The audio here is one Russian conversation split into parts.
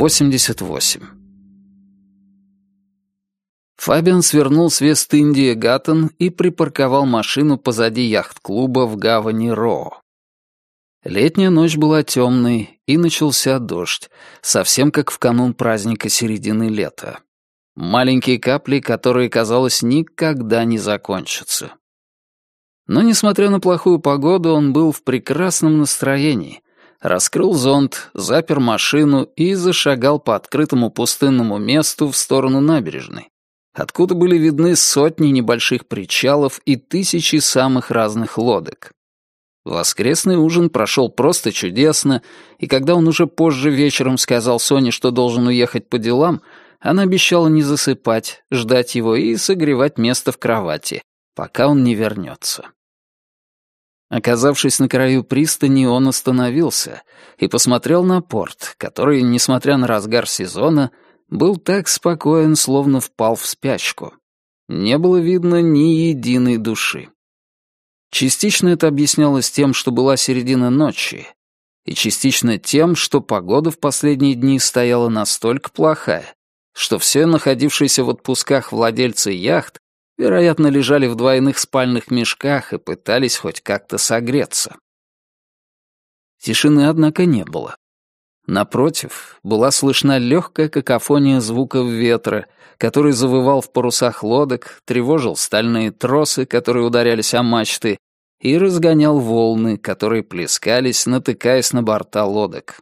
88. Фабиан свернул с Вест-Индия Гаттон и припарковал машину позади яхт-клуба в гавани Ро. Летняя ночь была темной, и начался дождь, совсем как в канун праздника середины лета. Маленькие капли, которые, казалось, никогда не закончатся. Но, несмотря на плохую погоду, он был в прекрасном настроении — раскрыл зонт, запер машину и зашагал по открытому пустынному месту в сторону набережной, откуда были видны сотни небольших причалов и тысячи самых разных лодок. Воскресный ужин прошел просто чудесно, и когда он уже позже вечером сказал Соне, что должен уехать по делам, она обещала не засыпать, ждать его и согревать место в кровати, пока он не вернется. Оказавшись на краю пристани, он остановился и посмотрел на порт, который, несмотря на разгар сезона, был так спокоен, словно впал в спячку. Не было видно ни единой души. Частично это объяснялось тем, что была середина ночи, и частично тем, что погода в последние дни стояла настолько плохая, что все находившиеся в отпусках владельцы яхт вероятно, лежали в двойных спальных мешках и пытались хоть как-то согреться. Тишины, однако, не было. Напротив, была слышна легкая какофония звуков ветра, который завывал в парусах лодок, тревожил стальные тросы, которые ударялись о мачты, и разгонял волны, которые плескались, натыкаясь на борта лодок.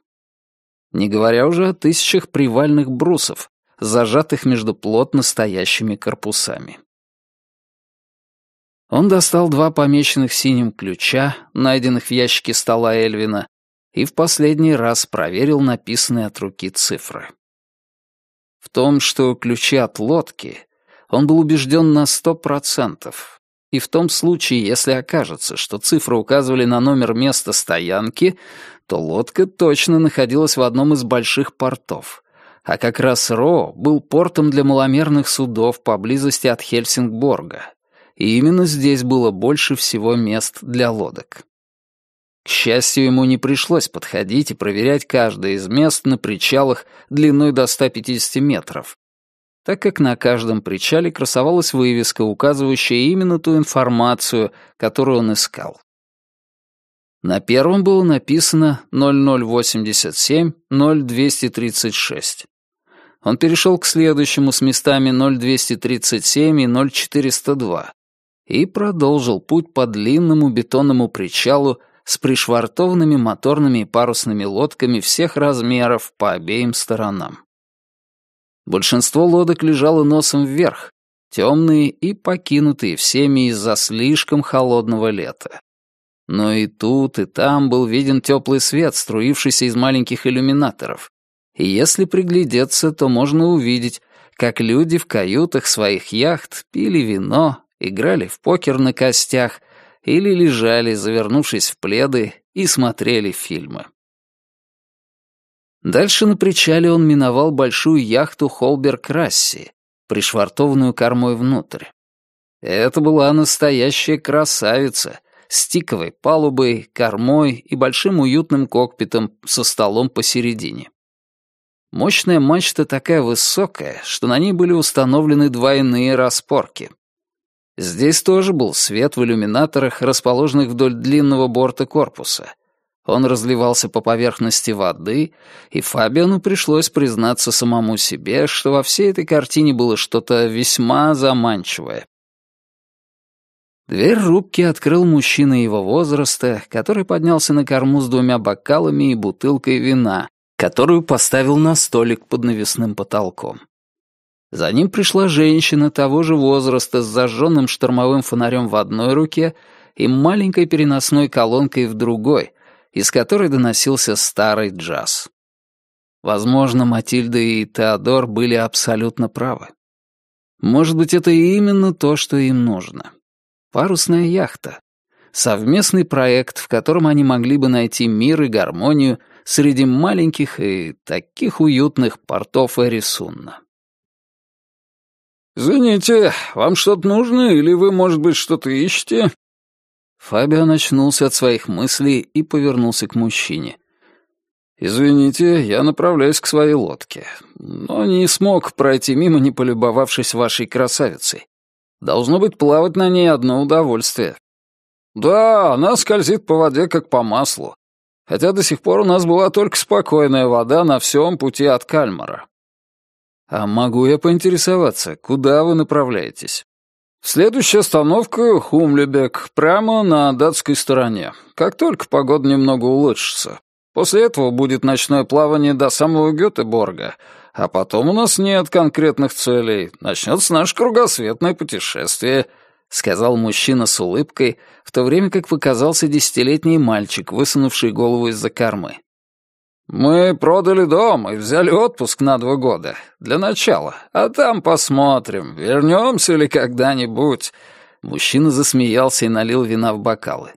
Не говоря уже о тысячах привальных брусов, зажатых между плотно стоящими корпусами. Он достал два помеченных синим ключа, найденных в ящике стола Эльвина, и в последний раз проверил написанные от руки цифры. В том, что ключи от лодки, он был убежден на сто процентов. И в том случае, если окажется, что цифры указывали на номер места стоянки, то лодка точно находилась в одном из больших портов. А как раз Ро был портом для маломерных судов поблизости от Хельсингборга, и именно здесь было больше всего мест для лодок. К счастью, ему не пришлось подходить и проверять каждое из мест на причалах длиной до 150 метров, так как на каждом причале красовалась вывеска, указывающая именно ту информацию, которую он искал. На первом было написано 0087-0236. Он перешел к следующему с местами 0237 и 0402, и продолжил путь по длинному бетонному причалу с пришвартованными моторными и парусными лодками всех размеров по обеим сторонам. Большинство лодок лежало носом вверх, темные и покинутые всеми из-за слишком холодного лета. Но и тут, и там был виден теплый свет, струившийся из маленьких иллюминаторов. И если приглядеться, то можно увидеть, как люди в каютах своих яхт пили вино играли в покер на костях или лежали, завернувшись в пледы, и смотрели фильмы. Дальше на причале он миновал большую яхту «Холберг-Расси», пришвартованную кормой внутрь. Это была настоящая красавица, с тиковой палубой, кормой и большим уютным кокпитом со столом посередине. Мощная мачта такая высокая, что на ней были установлены двойные распорки. Здесь тоже был свет в иллюминаторах, расположенных вдоль длинного борта корпуса. Он разливался по поверхности воды, и Фабиану пришлось признаться самому себе, что во всей этой картине было что-то весьма заманчивое. Дверь рубки открыл мужчина его возраста, который поднялся на корму с двумя бокалами и бутылкой вина, которую поставил на столик под навесным потолком. За ним пришла женщина того же возраста с зажженным штормовым фонарем в одной руке и маленькой переносной колонкой в другой, из которой доносился старый джаз. Возможно, Матильда и Теодор были абсолютно правы. Может быть, это именно то, что им нужно. Парусная яхта. Совместный проект, в котором они могли бы найти мир и гармонию среди маленьких и таких уютных портов Эрисунна. «Извините, вам что-то нужно, или вы, может быть, что-то ищете?» Фабиан очнулся от своих мыслей и повернулся к мужчине. «Извините, я направляюсь к своей лодке, но не смог пройти мимо, не полюбовавшись вашей красавицей. Должно быть, плавать на ней одно удовольствие». «Да, она скользит по воде, как по маслу. Хотя до сих пор у нас была только спокойная вода на всем пути от Кальмара». «А могу я поинтересоваться, куда вы направляетесь?» «Следующая остановка — Хумлебек, прямо на датской стороне. Как только погода немного улучшится. После этого будет ночное плавание до самого Гетеборга, а потом у нас нет конкретных целей. Начнется наше кругосветное путешествие», — сказал мужчина с улыбкой, в то время как показался десятилетний мальчик, высунувший голову из-за кормы. «Мы продали дом и взяли отпуск на два года. Для начала. А там посмотрим, вернемся ли когда-нибудь». Мужчина засмеялся и налил вина в бокалы.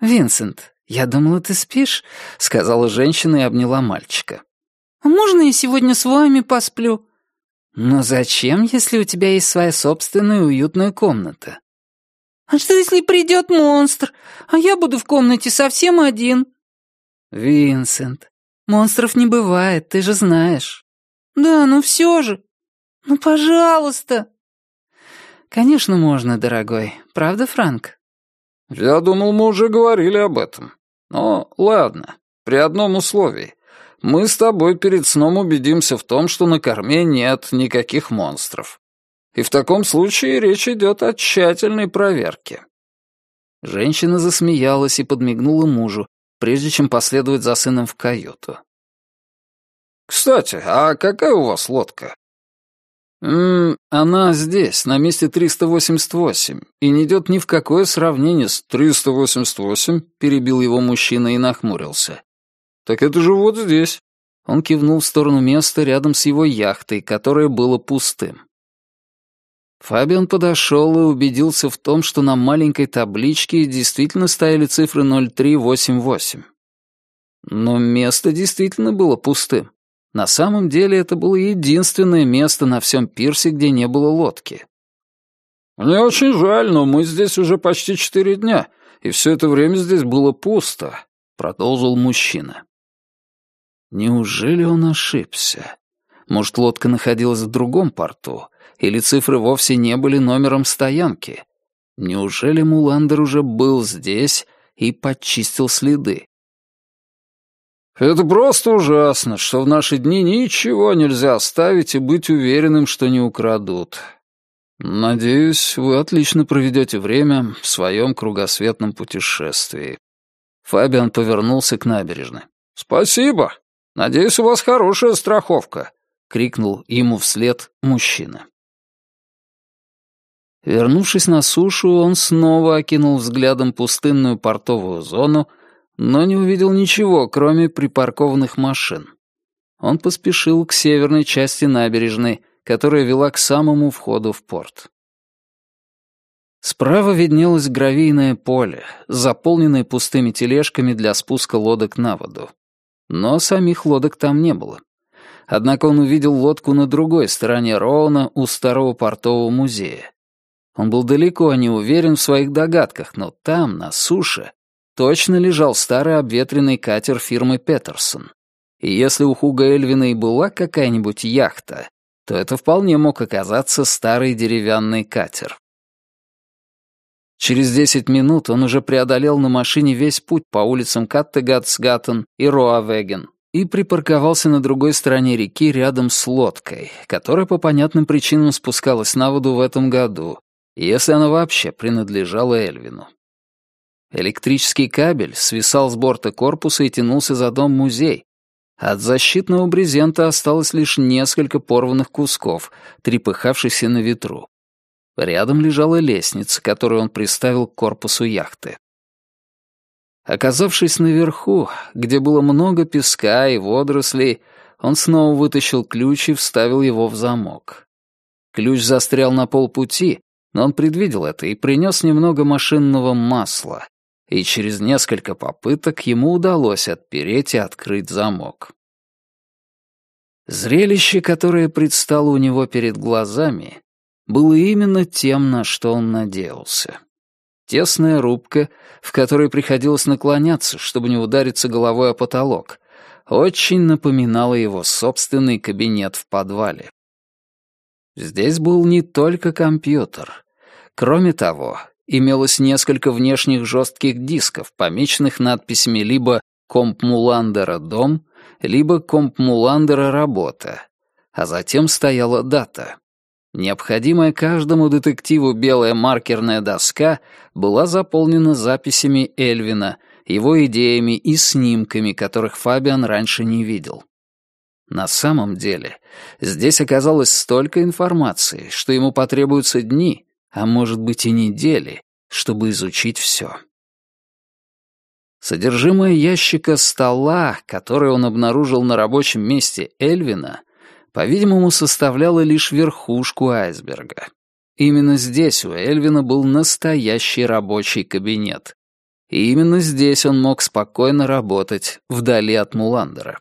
«Винсент, я думала, ты спишь», — сказала женщина и обняла мальчика. «А можно я сегодня с вами посплю?» «Но зачем, если у тебя есть своя собственная уютная комната?» «А что, если придет монстр, а я буду в комнате совсем один?» «Винсент, монстров не бывает, ты же знаешь». «Да, ну все же. Ну, пожалуйста». «Конечно можно, дорогой. Правда, Франк?» «Я думал, мы уже говорили об этом. Но ладно, при одном условии. Мы с тобой перед сном убедимся в том, что на корме нет никаких монстров. И в таком случае речь идет о тщательной проверке». Женщина засмеялась и подмигнула мужу, прежде чем последовать за сыном в каюту. «Кстати, а какая у вас лодка?» «Ммм, она здесь, на месте 388, и не идет ни в какое сравнение с 388», — перебил его мужчина и нахмурился. «Так это же вот здесь». Он кивнул в сторону места рядом с его яхтой, которое было пустым. Фабиан подошел и убедился в том, что на маленькой табличке действительно стояли цифры 0388. Но место действительно было пустым. На самом деле это было единственное место на всем пирсе, где не было лодки. «Мне очень жаль, но мы здесь уже почти четыре дня, и все это время здесь было пусто», — продолжил мужчина. Неужели он ошибся? Может, лодка находилась в другом порту, или цифры вовсе не были номером стоянки? Неужели Муландер уже был здесь и подчистил следы? Это просто ужасно, что в наши дни ничего нельзя оставить и быть уверенным, что не украдут. Надеюсь, вы отлично проведете время в своем кругосветном путешествии. Фабиан повернулся к набережной. «Спасибо. Надеюсь, у вас хорошая страховка», — крикнул ему вслед мужчина. Вернувшись на сушу, он снова окинул взглядом пустынную портовую зону, но не увидел ничего, кроме припаркованных машин. Он поспешил к северной части набережной, которая вела к самому входу в порт. Справа виднелось гравийное поле, заполненное пустыми тележками для спуска лодок на воду. Но самих лодок там не было. Однако он увидел лодку на другой стороне Роуна у старого портового музея. Он был далеко не уверен в своих догадках, но там, на суше, точно лежал старый обветренный катер фирмы Петерсон. И если у Хуга Эльвина и была какая-нибудь яхта, то это вполне мог оказаться старый деревянный катер. Через десять минут он уже преодолел на машине весь путь по улицам Каттегатсгаттен и Роавеген и припарковался на другой стороне реки рядом с лодкой, которая по понятным причинам спускалась на воду в этом году, если она вообще принадлежала Эльвину. Электрический кабель свисал с борта корпуса и тянулся за дом-музей. От защитного брезента осталось лишь несколько порванных кусков, трепыхавшихся на ветру. Рядом лежала лестница, которую он приставил к корпусу яхты. Оказавшись наверху, где было много песка и водорослей, он снова вытащил ключ и вставил его в замок. Ключ застрял на полпути, но он предвидел это и принес немного машинного масла, и через несколько попыток ему удалось отпереть и открыть замок. Зрелище, которое предстало у него перед глазами, было именно тем, на что он надеялся. Тесная рубка, в которой приходилось наклоняться, чтобы не удариться головой о потолок, очень напоминала его собственный кабинет в подвале. Здесь был не только компьютер. Кроме того, имелось несколько внешних жестких дисков, помеченных надписями либо «Комп Муландера дом», либо «Комп Муландера работа», а затем стояла дата. Необходимая каждому детективу белая маркерная доска была заполнена записями Эльвина, его идеями и снимками, которых Фабиан раньше не видел. На самом деле, здесь оказалось столько информации, что ему потребуются дни, а может быть и недели, чтобы изучить все. Содержимое ящика стола, который он обнаружил на рабочем месте Эльвина, по-видимому, составляло лишь верхушку айсберга. Именно здесь у Эльвина был настоящий рабочий кабинет. И именно здесь он мог спокойно работать, вдали от Муландера.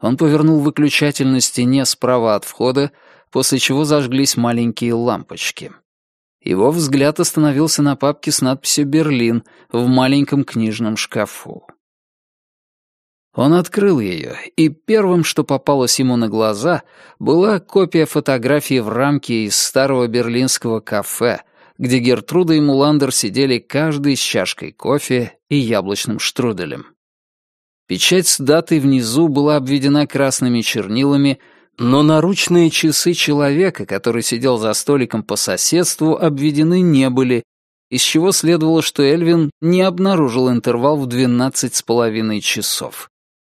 Он повернул выключатель на стене справа от входа, после чего зажглись маленькие лампочки. Его взгляд остановился на папке с надписью «Берлин» в маленьком книжном шкафу. Он открыл ее, и первым, что попалось ему на глаза, была копия фотографии в рамке из старого берлинского кафе, где Гертруда и Муландер сидели каждый с чашкой кофе и яблочным штруделем. Печать с датой внизу была обведена красными чернилами, но наручные часы человека, который сидел за столиком по соседству, обведены не были, из чего следовало, что Эльвин не обнаружил интервал в двенадцать с половиной часов.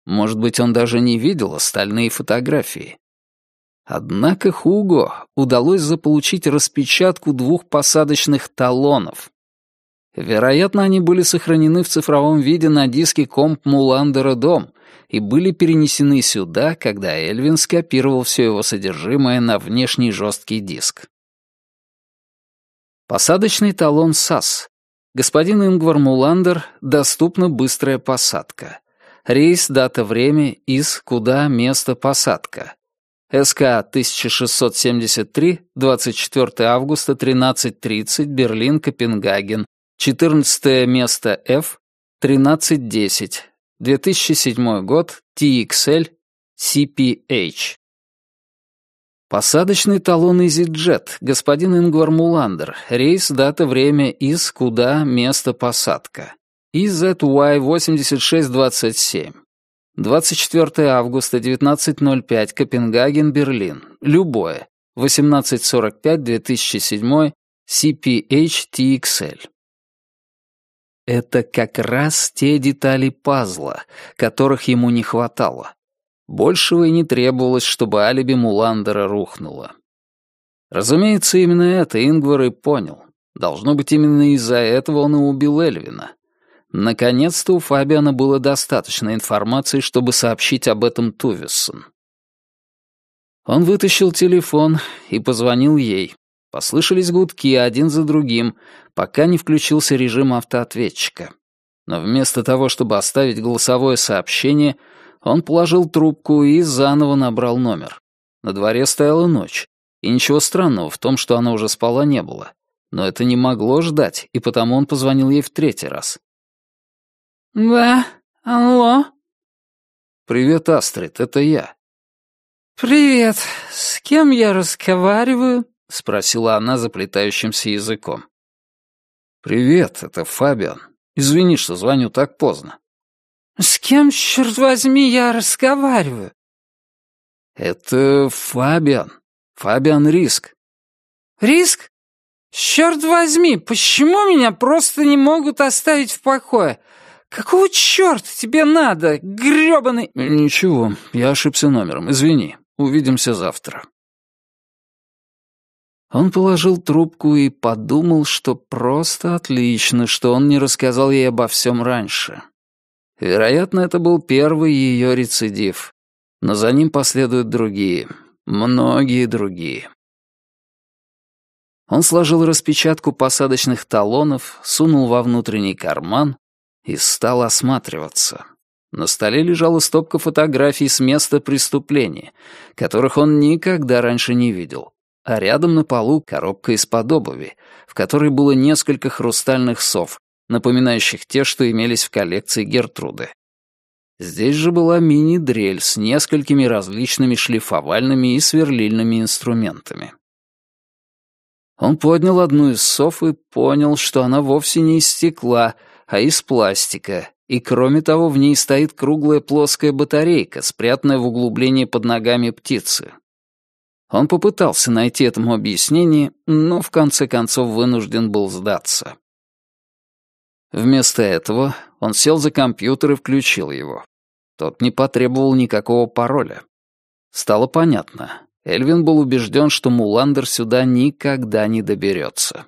Может быть, он даже не видел остальные фотографии. Однако Хуго удалось заполучить распечатку двух посадочных талонов, Вероятно, они были сохранены в цифровом виде на диске комп Муландера Дом и были перенесены сюда, когда Эльвин скопировал все его содержимое на внешний жесткий диск. Посадочный талон САС. Господин Ингвар Муландер, доступна быстрая посадка. Рейс, дата, время, из, куда, место, посадка. СК 1673, 24 августа, 13.30, Берлин, Копенгаген, 14 место F, 1310, 2007 год, TXL, CPH. Посадочный талон EasyJet, господин Ингвар Муландер, рейс, дата, время, из, куда, место, посадка. EZY8627. 24 августа, 19.05, Копенгаген, Берлин. Любое. 18.45, 2007, CPH TXL. Это как раз те детали пазла, которых ему не хватало. Большего и не требовалось, чтобы алиби Муландера рухнуло. Разумеется, именно это Ингвар и понял. Должно быть, именно из-за этого он и убил Эльвина. Наконец-то у Фабиана было достаточно информации, чтобы сообщить об этом Тувессон. Он вытащил телефон и позвонил ей. Послышались гудки один за другим, пока не включился режим автоответчика. Но вместо того, чтобы оставить голосовое сообщение, он положил трубку и заново набрал номер. На дворе стояла ночь, и ничего странного в том, что она уже спала, не было. Но это не могло ждать, и потому он позвонил ей в третий раз. «Да, алло?» «Привет, Астрид, это я». «Привет, с кем я разговариваю?» — спросила она заплетающимся языком. «Привет, это Фабиан. Извини, что звоню так поздно». «С кем, черт возьми, я разговариваю?» «Это Фабиан. Фабиан Риск». «Риск? Черт возьми, почему меня просто не могут оставить в покое? Какого черта тебе надо, грёбаный...» «Ничего, я ошибся номером, извини. Увидимся завтра». Он положил трубку и подумал, что просто отлично, что он не рассказал ей обо всем раньше. Вероятно, это был первый ее рецидив, но за ним последуют другие, многие другие. Он сложил распечатку посадочных талонов, сунул во внутренний карман и стал осматриваться. На столе лежала стопка фотографий с места преступления, которых он никогда раньше не видел а рядом на полу коробка из-под обуви, в которой было несколько хрустальных сов, напоминающих те, что имелись в коллекции Гертруды. Здесь же была мини-дрель с несколькими различными шлифовальными и сверлильными инструментами. Он поднял одну из сов и понял, что она вовсе не из стекла, а из пластика, и кроме того в ней стоит круглая плоская батарейка, спрятанная в углублении под ногами птицы. Он попытался найти этому объяснение, но в конце концов вынужден был сдаться. Вместо этого он сел за компьютер и включил его. Тот не потребовал никакого пароля. Стало понятно. Эльвин был убежден, что Муландер сюда никогда не доберется.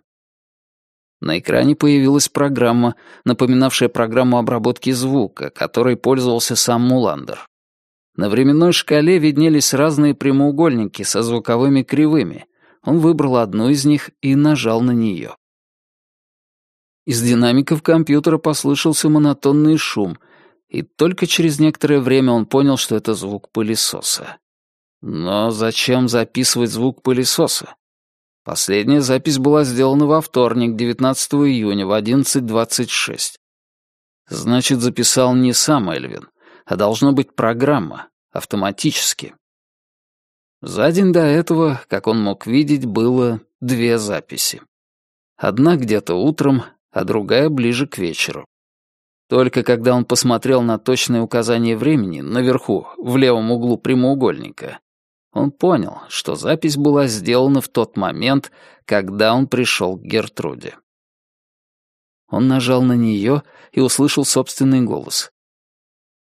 На экране появилась программа, напоминавшая программу обработки звука, которой пользовался сам Муландер. На временной шкале виднелись разные прямоугольники со звуковыми кривыми. Он выбрал одну из них и нажал на нее. Из динамиков компьютера послышался монотонный шум, и только через некоторое время он понял, что это звук пылесоса. Но зачем записывать звук пылесоса? Последняя запись была сделана во вторник, 19 июня, в 11.26. Значит, записал не сам Эльвин, а должно быть программа, автоматически. За день до этого, как он мог видеть, было две записи. Одна где-то утром, а другая ближе к вечеру. Только когда он посмотрел на точное указание времени наверху, в левом углу прямоугольника, он понял, что запись была сделана в тот момент, когда он пришел к Гертруде. Он нажал на нее и услышал собственный голос.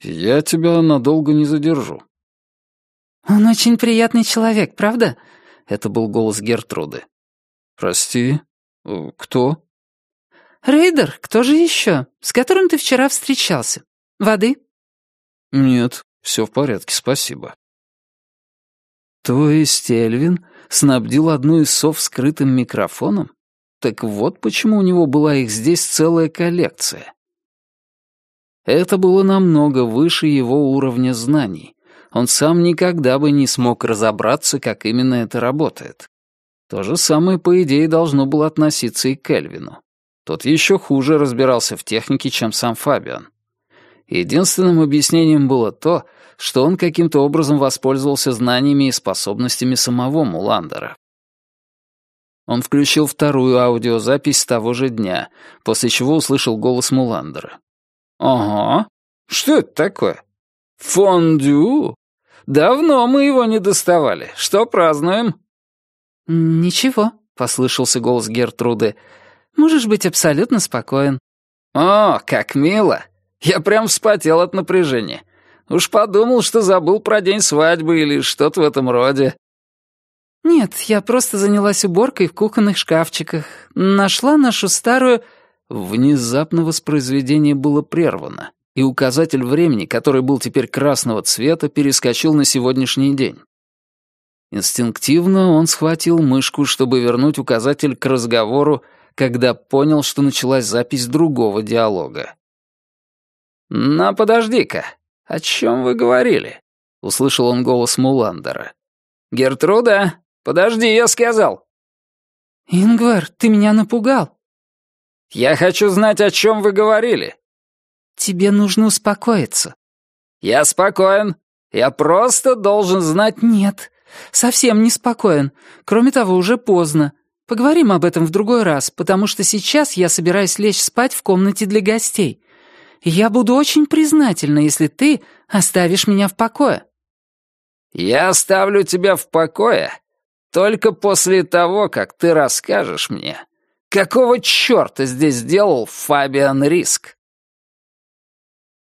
«Я тебя надолго не задержу». «Он очень приятный человек, правда?» Это был голос Гертруды. «Прости, кто?» «Рейдер, кто же еще? С которым ты вчера встречался? Воды?» «Нет, все в порядке, спасибо». То есть Эльвин снабдил одну из сов скрытым микрофоном? Так вот почему у него была их здесь целая коллекция. Это было намного выше его уровня знаний. Он сам никогда бы не смог разобраться, как именно это работает. То же самое, по идее, должно было относиться и к Эльвину. Тот еще хуже разбирался в технике, чем сам Фабиан. Единственным объяснением было то, что он каким-то образом воспользовался знаниями и способностями самого Муландера. Он включил вторую аудиозапись того же дня, после чего услышал голос Муландера. «Ага, что это такое? Фондю? Давно мы его не доставали. Что празднуем?» «Ничего», — послышался голос Гертруды. «Можешь быть абсолютно спокоен». «О, как мило! Я прям вспотел от напряжения. Уж подумал, что забыл про день свадьбы или что-то в этом роде». «Нет, я просто занялась уборкой в кухонных шкафчиках. Нашла нашу старую...» Внезапно воспроизведение было прервано, и указатель времени, который был теперь красного цвета, перескочил на сегодняшний день. Инстинктивно он схватил мышку, чтобы вернуть указатель к разговору, когда понял, что началась запись другого диалога. «Но подожди-ка, «О чем вы говорили?» — услышал он голос Муландера. «Гертруда, подожди, я сказал». «Ингвар, ты меня напугал». «Я хочу знать, о чем вы говорили». «Тебе нужно успокоиться». «Я спокоен. Я просто должен знать...» «Нет, совсем не спокоен. Кроме того, уже поздно. Поговорим об этом в другой раз, потому что сейчас я собираюсь лечь спать в комнате для гостей. Я буду очень признательна, если ты оставишь меня в покое». «Я оставлю тебя в покое только после того, как ты расскажешь мне, какого черта здесь сделал Фабиан Риск».